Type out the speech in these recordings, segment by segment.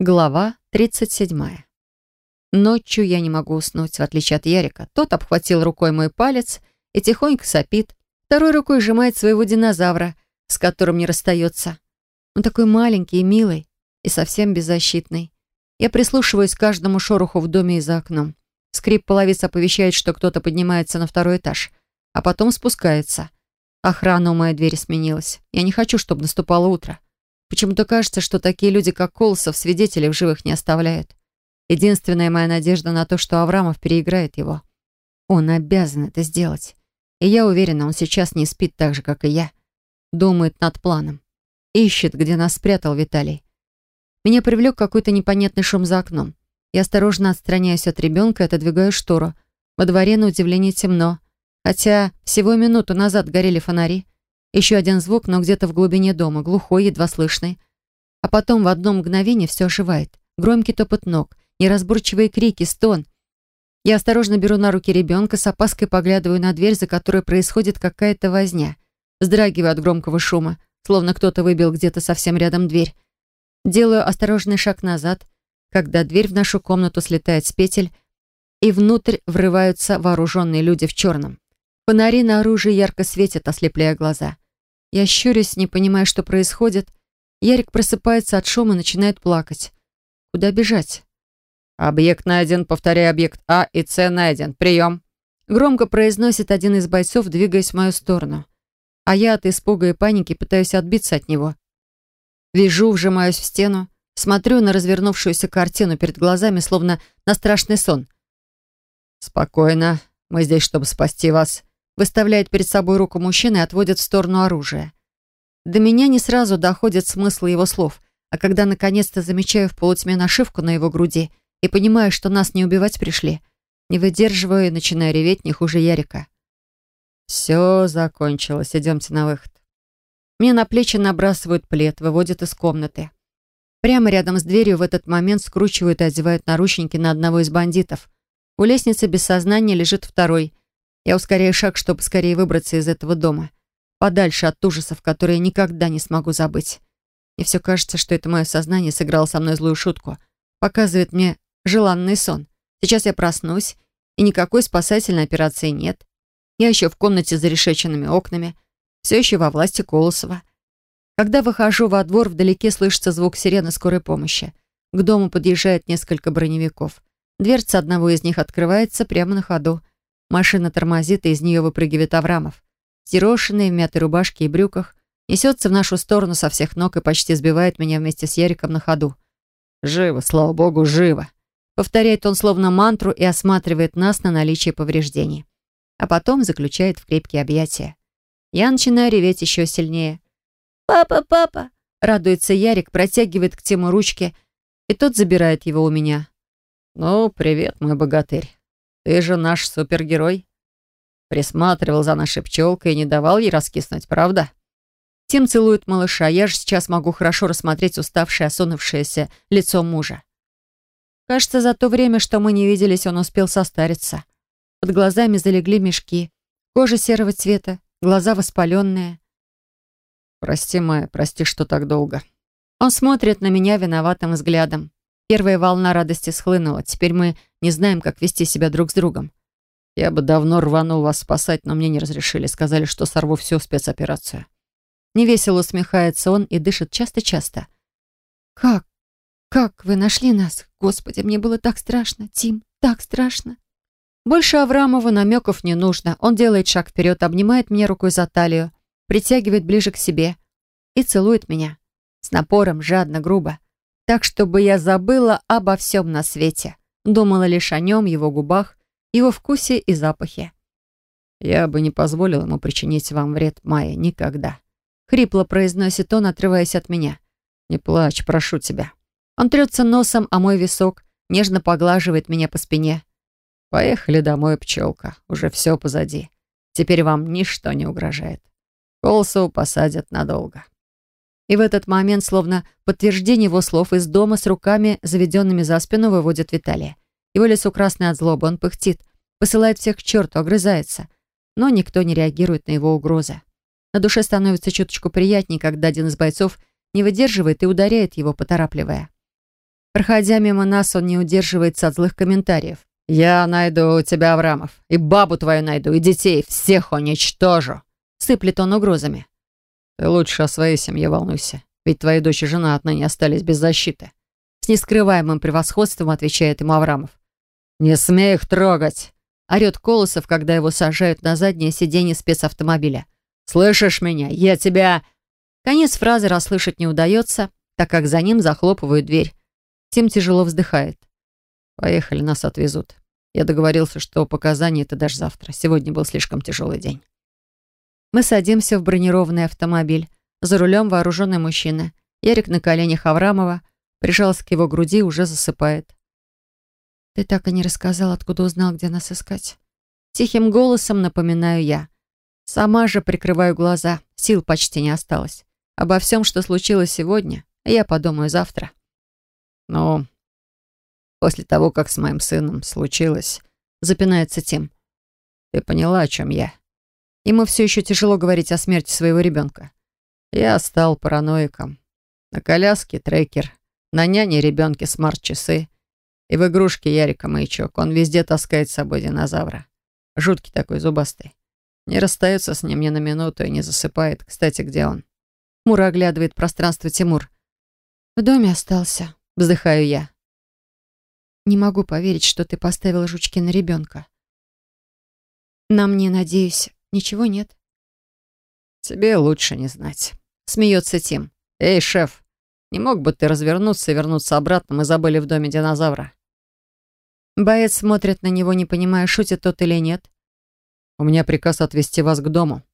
Глава 37. Ночью я не могу уснуть, в отличие от Ярика. Тот обхватил рукой мой палец и тихонько сопит. Второй рукой сжимает своего динозавра, с которым не расстается. Он такой маленький и милый, и совсем беззащитный. Я прислушиваюсь к каждому шороху в доме и за окном. Скрип половиц оповещает, что кто-то поднимается на второй этаж, а потом спускается. Охрана у моей двери сменилась. Я не хочу, чтобы наступало утро. Почему-то кажется, что такие люди, как Колосов, свидетелей в живых не оставляют. Единственная моя надежда на то, что Аврамов переиграет его. Он обязан это сделать. И я уверена, он сейчас не спит так же, как и я. Думает над планом. Ищет, где нас спрятал Виталий. Меня привлек какой-то непонятный шум за окном. Я осторожно отстраняюсь от ребенка и отодвигаю штору. Во дворе, на удивление, темно. Хотя всего минуту назад горели фонари. Еще один звук, но где-то в глубине дома, глухой, едва слышный. А потом в одно мгновение все оживает. Громкий топот ног, неразборчивые крики, стон. Я осторожно беру на руки ребенка, с опаской поглядываю на дверь, за которой происходит какая-то возня. Вздрагиваю от громкого шума, словно кто-то выбил где-то совсем рядом дверь. Делаю осторожный шаг назад, когда дверь в нашу комнату слетает с петель, и внутрь врываются вооруженные люди в черном. Фонари на оружии ярко светят, ослепляя глаза. Я щурюсь, не понимая, что происходит. Ярик просыпается от шума и начинает плакать. Куда бежать? «Объект найден, повторяй, объект А и С найден. Прием!» Громко произносит один из бойцов, двигаясь в мою сторону. А я от испуга и паники пытаюсь отбиться от него. Вижу, вжимаюсь в стену, смотрю на развернувшуюся картину перед глазами, словно на страшный сон. «Спокойно. Мы здесь, чтобы спасти вас выставляет перед собой руку мужчины и отводит в сторону оружия. До меня не сразу доходит смысл его слов, а когда наконец-то замечаю в полутьме нашивку на его груди и понимаю, что нас не убивать пришли, не выдерживаю и начинаю реветь не хуже Ярика. «Все закончилось, идемте на выход». Мне на плечи набрасывают плед, выводят из комнаты. Прямо рядом с дверью в этот момент скручивают и одевают наручники на одного из бандитов. У лестницы без сознания лежит второй, я ускоряю шаг, чтобы скорее выбраться из этого дома. Подальше от ужасов, которые никогда не смогу забыть. И все кажется, что это мое сознание сыграло со мной злую шутку. Показывает мне желанный сон. Сейчас я проснусь, и никакой спасательной операции нет. Я еще в комнате за решеченными окнами. Все еще во власти Колосова. Когда выхожу во двор, вдалеке слышится звук сирены скорой помощи. К дому подъезжает несколько броневиков. Дверца одного из них открывается прямо на ходу. Машина тормозит, и из нее выпрыгивает Аврамов. Зерошенный, в мятой рубашке и брюках, несется в нашу сторону со всех ног и почти сбивает меня вместе с Яриком на ходу. «Живо, слава богу, живо!» Повторяет он словно мантру и осматривает нас на наличие повреждений. А потом заключает в крепкие объятия. Я начинаю реветь еще сильнее. «Папа, папа!» Радуется Ярик, протягивает к Тиму ручки, и тот забирает его у меня. «Ну, привет, мой богатырь. Ты же наш супергерой. Присматривал за нашей пчелкой и не давал ей раскиснуть, правда? Тим целует малыша. Я же сейчас могу хорошо рассмотреть уставшее, осунувшееся лицо мужа. Кажется, за то время, что мы не виделись, он успел состариться. Под глазами залегли мешки. Кожа серого цвета, глаза воспаленные. «Прости, Майя, прости, что так долго». Он смотрит на меня виноватым взглядом. Первая волна радости схлынула. Теперь мы не знаем, как вести себя друг с другом. Я бы давно рванул вас спасать, но мне не разрешили. Сказали, что сорву всю спецоперацию. Невесело усмехается он и дышит часто-часто. «Как? Как вы нашли нас? Господи, мне было так страшно, Тим, так страшно!» Больше Аврамову намеков не нужно. Он делает шаг вперед, обнимает меня рукой за талию, притягивает ближе к себе и целует меня. С напором, жадно, грубо так, чтобы я забыла обо всем на свете. Думала лишь о нем, его губах, его вкусе и запахе. «Я бы не позволил ему причинить вам вред, Майя, никогда», — хрипло произносит он, отрываясь от меня. «Не плачь, прошу тебя». Он трется носом о мой висок, нежно поглаживает меня по спине. «Поехали домой, пчелка, уже все позади. Теперь вам ничто не угрожает. Колсу посадят надолго». И в этот момент, словно подтверждение его слов, из дома с руками, заведенными за спину, выводит Виталия. Его лицо красное от злобы, он пыхтит, посылает всех к черту, огрызается. Но никто не реагирует на его угрозы. На душе становится чуточку приятнее, когда один из бойцов не выдерживает и ударяет его, поторапливая. Проходя мимо нас, он не удерживается от злых комментариев. «Я найду тебя, Аврамов, и бабу твою найду, и детей, всех уничтожу!» Сыплет он угрозами. «Ты лучше о своей семье волнуйся, ведь твои дочь и жена отныне остались без защиты». С нескрываемым превосходством отвечает ему Аврамов. «Не смей их трогать!» Орет Колосов, когда его сажают на заднее сиденье спецавтомобиля. «Слышишь меня? Я тебя...» Конец фразы расслышать не удается, так как за ним захлопывают дверь. Тим тяжело вздыхает. «Поехали, нас отвезут. Я договорился, что показания это даже завтра. Сегодня был слишком тяжелый день». Мы садимся в бронированный автомобиль. За рулем вооруженный мужчина. Ярик на коленях Аврамова, прижался к его груди, уже засыпает. «Ты так и не рассказал, откуда узнал, где нас искать?» Тихим голосом напоминаю я. Сама же прикрываю глаза, сил почти не осталось. Обо всем, что случилось сегодня, я подумаю завтра. «Ну, после того, как с моим сыном случилось...» Запинается Тим. «Ты поняла, о чем я?» Ему все еще тяжело говорить о смерти своего ребенка. Я стал параноиком. На коляске трекер, на няне ребенке смарт-часы. И в игрушке Ярика маячок. Он везде таскает с собой динозавра. Жуткий такой, зубастый. Не расстается с ним ни на минуту и не засыпает. Кстати, где он? Мура оглядывает пространство Тимур. В доме остался. Вздыхаю я. Не могу поверить, что ты поставила жучки на ребенка. На мне, надеюсь, ничего нет? Тебе лучше не знать. Смеется Тим. Эй, шеф, не мог бы ты развернуться и вернуться обратно? Мы забыли в доме динозавра. Боец смотрит на него, не понимая, шутит тот или нет. «У меня приказ отвезти вас к дому.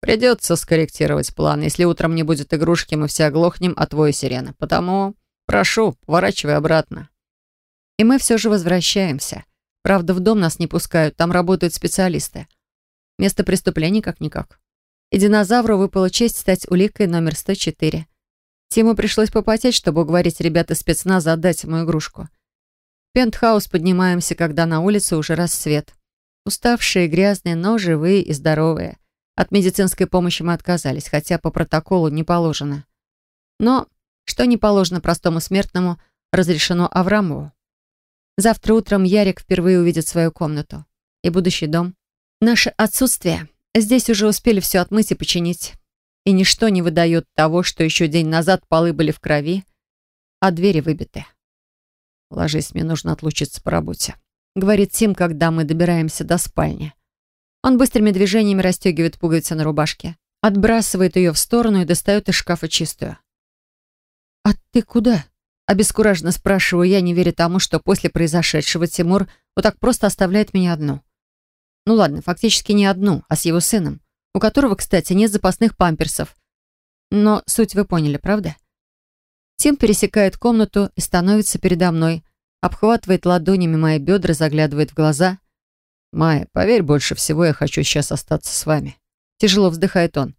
Придется скорректировать план. Если утром не будет игрушки, мы все оглохнем от твоей сирены. Потому прошу, поворачивай обратно». И мы все же возвращаемся. Правда, в дом нас не пускают, там работают специалисты. Место преступления как-никак. И динозавру выпала честь стать уликой номер 104. Тиму пришлось попотеть, чтобы уговорить ребят из спецназа отдать ему игрушку пентхаус поднимаемся, когда на улице уже рассвет. Уставшие, грязные, но живые и здоровые. От медицинской помощи мы отказались, хотя по протоколу не положено. Но что не положено простому смертному, разрешено Аврамову. Завтра утром Ярик впервые увидит свою комнату и будущий дом. Наше отсутствие. Здесь уже успели все отмыть и починить. И ничто не выдает того, что еще день назад полы были в крови, а двери выбиты. «Ложись, мне нужно отлучиться по работе», — говорит Тим, когда мы добираемся до спальни. Он быстрыми движениями расстегивает пуговицы на рубашке, отбрасывает ее в сторону и достает из шкафа чистую. «А ты куда?» — обескураженно спрашиваю я, не веря тому, что после произошедшего Тимур вот так просто оставляет меня одну. Ну ладно, фактически не одну, а с его сыном, у которого, кстати, нет запасных памперсов. Но суть вы поняли, правда? Тим пересекает комнату и становится передо мной, обхватывает ладонями мои бедра, заглядывает в глаза. «Майя, поверь, больше всего я хочу сейчас остаться с вами». Тяжело вздыхает он.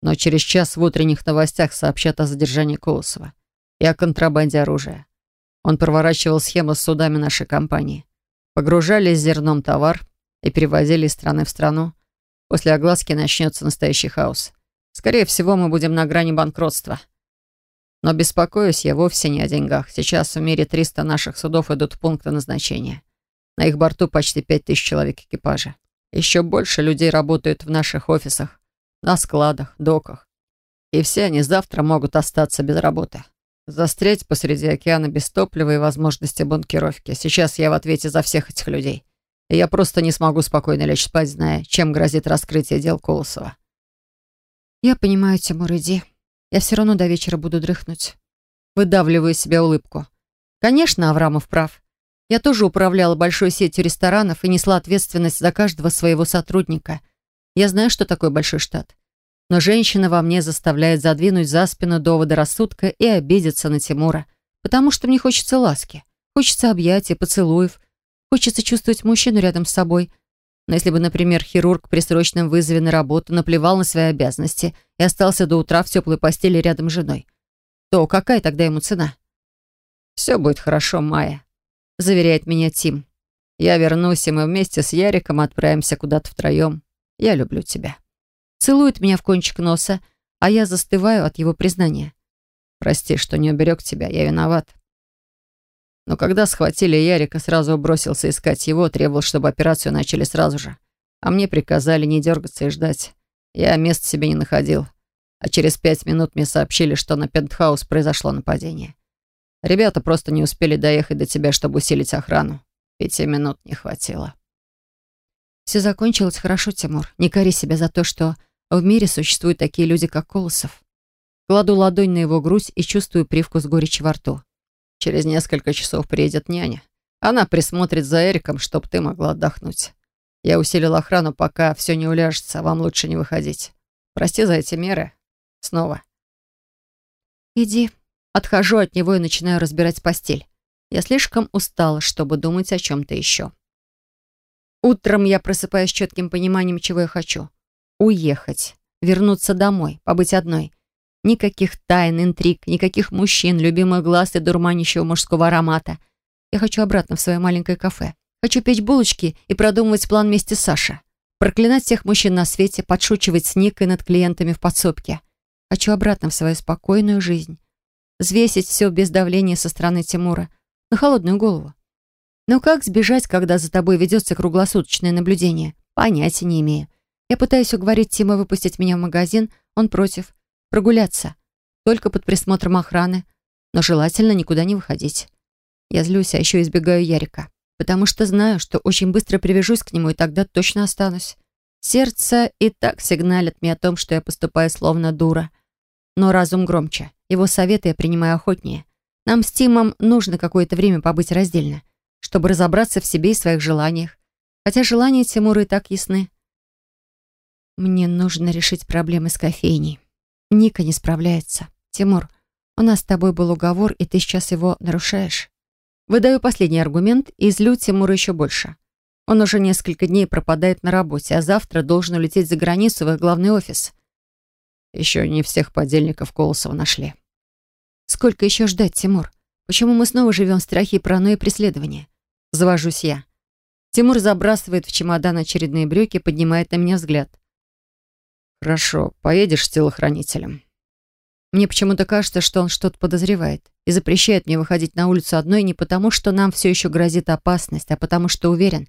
Но через час в утренних новостях сообщат о задержании Колосова и о контрабанде оружия. Он проворачивал схему с судами нашей компании. Погружали с зерном товар и перевозили из страны в страну. После огласки начнется настоящий хаос. Скорее всего, мы будем на грани банкротства. Но беспокоюсь я вовсе не о деньгах. Сейчас в мире 300 наших судов идут в пункты назначения. На их борту почти 5000 человек экипажа. Еще больше людей работают в наших офисах, на складах, доках. И все они завтра могут остаться без работы. Застрять посреди океана без топлива и возможности бункеровки. Сейчас я в ответе за всех этих людей. Я просто не смогу спокойно лечь спать, зная, чем грозит раскрытие дел Колосова. «Я понимаю, Тимур, иди», я все равно до вечера буду дрыхнуть. Выдавливаю себя улыбку. Конечно, Аврамов прав. Я тоже управляла большой сетью ресторанов и несла ответственность за каждого своего сотрудника. Я знаю, что такое большой штат. Но женщина во мне заставляет задвинуть за спину доводы рассудка и обидеться на Тимура, потому что мне хочется ласки, хочется объятия, поцелуев, хочется чувствовать мужчину рядом с собой, но если бы, например, хирург при срочном вызове на работу наплевал на свои обязанности и остался до утра в теплой постели рядом с женой, то какая тогда ему цена? «Все будет хорошо, Майя», — заверяет меня Тим. «Я вернусь, и мы вместе с Яриком отправимся куда-то втроем. Я люблю тебя». Целует меня в кончик носа, а я застываю от его признания. «Прости, что не уберег тебя, я виноват». Но когда схватили Ярика, сразу бросился искать его, требовал, чтобы операцию начали сразу же. А мне приказали не дергаться и ждать. Я места себе не находил. А через пять минут мне сообщили, что на пентхаус произошло нападение. Ребята просто не успели доехать до тебя, чтобы усилить охрану. Пяти минут не хватило. Все закончилось хорошо, Тимур. Не кори себя за то, что в мире существуют такие люди, как Колосов. Кладу ладонь на его грудь и чувствую привкус горечи во рту. Через несколько часов приедет няня. Она присмотрит за Эриком, чтобы ты могла отдохнуть. Я усилил охрану, пока все не уляжется, а вам лучше не выходить. Прости за эти меры. Снова. Иди. Отхожу от него и начинаю разбирать постель. Я слишком устала, чтобы думать о чем-то еще. Утром я просыпаюсь с четким пониманием, чего я хочу. Уехать. Вернуться домой. Побыть одной. Никаких тайн, интриг, никаких мужчин, любимых глаз и дурманящего мужского аромата. Я хочу обратно в свое маленькое кафе. Хочу печь булочки и продумывать план вместе с Сашей. Проклинать всех мужчин на свете, подшучивать с Никой над клиентами в подсобке. Хочу обратно в свою спокойную жизнь. Взвесить все без давления со стороны Тимура. На холодную голову. Но как сбежать, когда за тобой ведется круглосуточное наблюдение? Понятия не имею. Я пытаюсь уговорить Тима выпустить меня в магазин, он против. Прогуляться. Только под присмотром охраны. Но желательно никуда не выходить. Я злюсь, а еще избегаю Ярика. Потому что знаю, что очень быстро привяжусь к нему, и тогда точно останусь. Сердце и так сигналит мне о том, что я поступаю словно дура. Но разум громче. Его советы я принимаю охотнее. Нам с Тимом нужно какое-то время побыть раздельно, чтобы разобраться в себе и своих желаниях. Хотя желания Тимура и так ясны. Мне нужно решить проблемы с кофейней. Ника не справляется. Тимур, у нас с тобой был уговор, и ты сейчас его нарушаешь. Выдаю последний аргумент и злю Тимура еще больше. Он уже несколько дней пропадает на работе, а завтра должен улететь за границу в их главный офис. Еще не всех подельников Колосова нашли. Сколько еще ждать, Тимур? Почему мы снова живем в страхе и паранойи преследования? Завожусь я. Тимур забрасывает в чемодан очередные брюки, поднимает на меня взгляд. «Хорошо, поедешь с телохранителем». Мне почему-то кажется, что он что-то подозревает и запрещает мне выходить на улицу одной не потому, что нам все еще грозит опасность, а потому что уверен,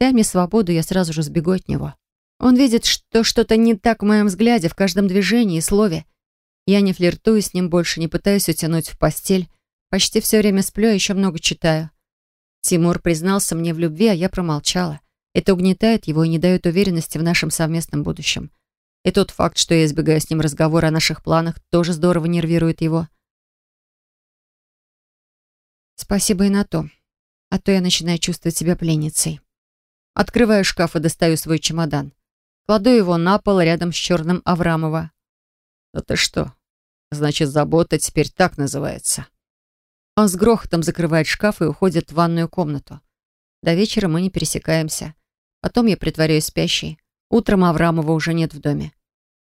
дай мне свободу, я сразу же сбегу от него. Он видит, что что-то не так в моем взгляде, в каждом движении и слове. Я не флиртую с ним больше, не пытаюсь утянуть в постель. Почти все время сплю, а еще много читаю. Тимур признался мне в любви, а я промолчала. Это угнетает его и не дает уверенности в нашем совместном будущем. И тот факт, что я избегаю с ним разговора о наших планах, тоже здорово нервирует его. Спасибо и на то. А то я начинаю чувствовать себя пленницей. Открываю шкаф и достаю свой чемодан. Кладу его на пол рядом с черным Аврамова. «Да ты что? Значит, забота теперь так называется». Он с грохотом закрывает шкаф и уходит в ванную комнату. До вечера мы не пересекаемся. Потом я притворяюсь спящей. Утром Аврамова уже нет в доме.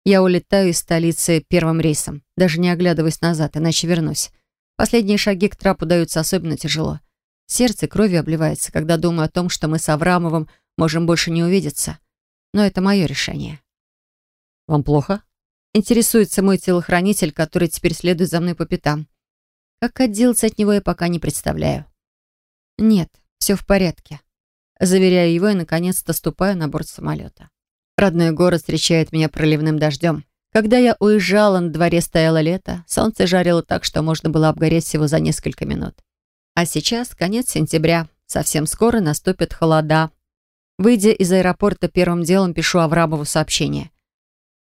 Я улетаю из столицы первым рейсом, даже не оглядываясь назад, иначе вернусь. Последние шаги к трапу даются особенно тяжело. Сердце кровью обливается, когда думаю о том, что мы с Аврамовым можем больше не увидеться. Но это мое решение. «Вам плохо?» Интересуется мой телохранитель, который теперь следует за мной по пятам. Как отделаться от него, я пока не представляю. Нет, все в порядке. Заверяю его и, наконец-то, ступаю на борт самолета. Родной город встречает меня проливным дождем. Когда я уезжала, на дворе стояло лето, солнце жарило так, что можно было обгореть всего за несколько минут. А сейчас конец сентября. Совсем скоро наступят холода. Выйдя из аэропорта, первым делом пишу Аврамову сообщение.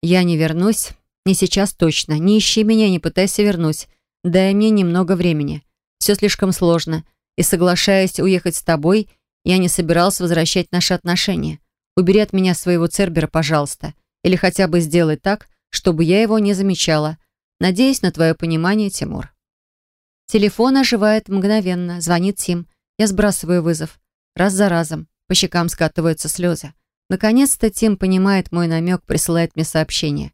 «Я не вернусь. Не сейчас точно. Не ищи меня, не пытайся вернуть. Дай мне немного времени. Все слишком сложно. И соглашаясь уехать с тобой, я не собирался возвращать наши отношения. Убери от меня своего Цербера, пожалуйста. Или хотя бы сделай так, чтобы я его не замечала. Надеюсь на твое понимание, Тимур. Телефон оживает мгновенно. Звонит Тим. Я сбрасываю вызов. Раз за разом. По щекам скатываются слезы. Наконец-то Тим понимает мой намек, присылает мне сообщение.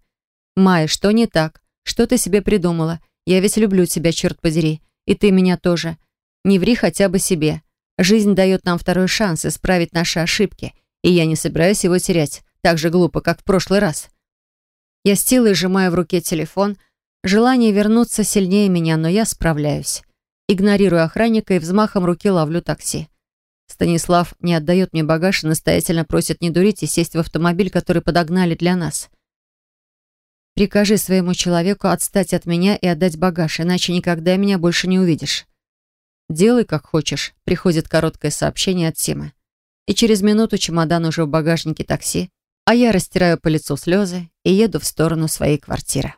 «Майя, что не так? Что ты себе придумала? Я ведь люблю тебя, черт подери. И ты меня тоже. Не ври хотя бы себе. Жизнь дает нам второй шанс исправить наши ошибки и я не собираюсь его терять так же глупо, как в прошлый раз. Я с силой сжимаю в руке телефон. Желание вернуться сильнее меня, но я справляюсь. игнорирую охранника и взмахом руки ловлю такси. Станислав не отдает мне багаж и настоятельно просит не дурить и сесть в автомобиль, который подогнали для нас. Прикажи своему человеку отстать от меня и отдать багаж, иначе никогда меня больше не увидишь. «Делай, как хочешь», — приходит короткое сообщение от Симы. И через минуту чемодан уже в багажнике такси, а я растираю по лицу слезы и еду в сторону своей квартиры.